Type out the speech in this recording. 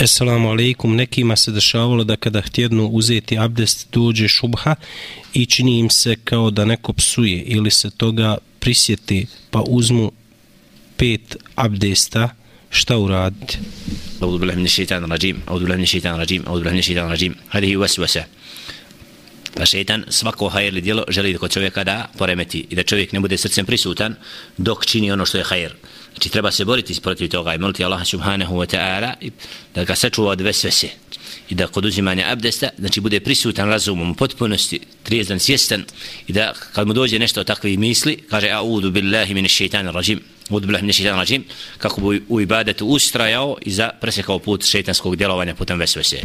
Esselamu alaikum, nekima se dešavalo da kada htjednu uzeti abdest dođe šubha i čini im se kao da neko psuje ili se toga prisjeti pa uzmu pet abdesta, šta uraditi? Audu bilah min šeitan rajim, audu bilah min šeitan rajim, audu bilah min šeitan rajim, hadihi wasu wasa. Pa šeitan svako hajer djelo želi da kod čovjeka da poremeti i da čovjek ne bude srcem prisutan dok čini ono što je hajer. Znači treba se boriti protiv toga i moliti Allah subhanahu wa ta'ala da ga sačuva od vesvese i da kod uzimanja abdesta znači bude prisutan razumom u potpunosti trijezan, svjestan i da kad mu dođe nešto takvih misli kaže a'udu billahi min šeitanir rajim a'udu billahi min shaitanir rajim kako bi u ibadetu ustrajao i za presekao put šeitanskog djelovanja putem vesvese